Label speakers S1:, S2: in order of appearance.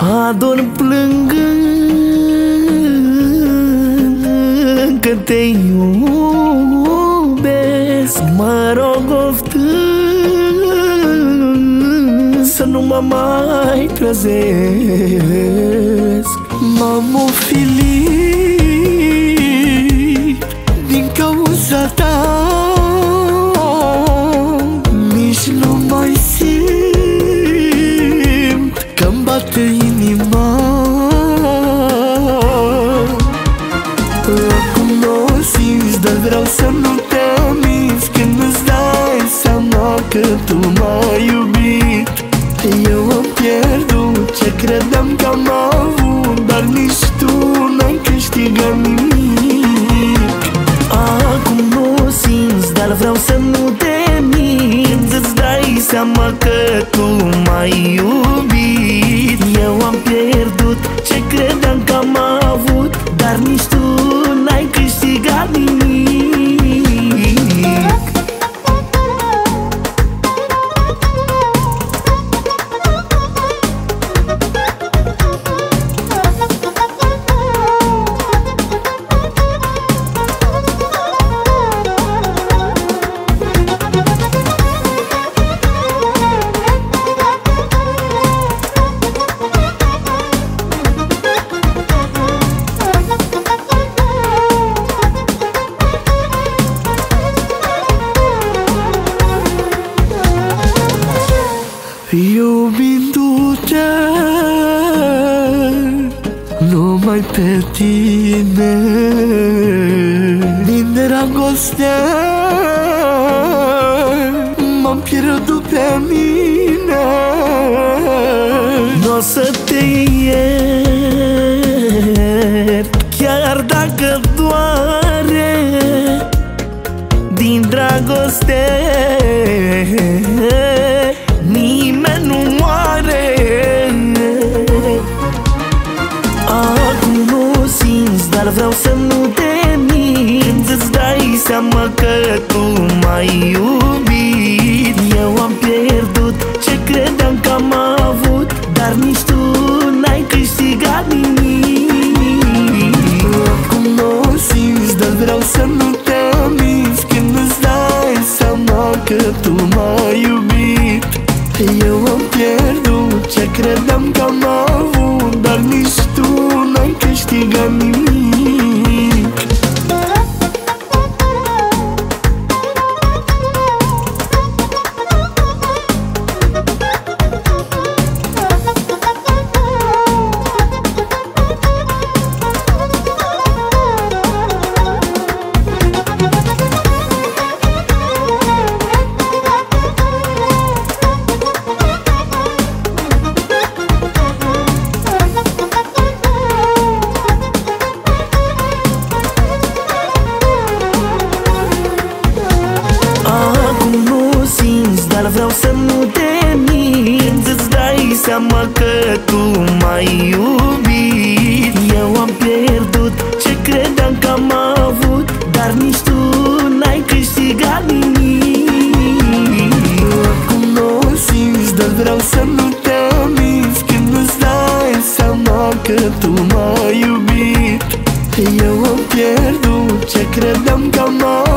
S1: Ador plângând Că te iubesc. Mă rog oftând Să nu mă mai trezesc. M-am ofilit seama că tu m-ai iubit Iubindu-te Numai pe tine. Din dragoste M-am pierdut pe mine. Nu o să te iert Chiar dacă doare. Din dragoste Acum nu simți, dar vreau să nu te minți Îți dai seama că tu m-ai iubit vreau să nu te minți Îți dai seama că tu m-ai iubit. Eu am pierdut ce credeam că am avut Dar nici tu n-ai câștigat nimic. Acum nu simți, dar vreau să nu te minți Când îți dai seama că tu m-ai iubit. Eu am pierdut ce credeam că am avut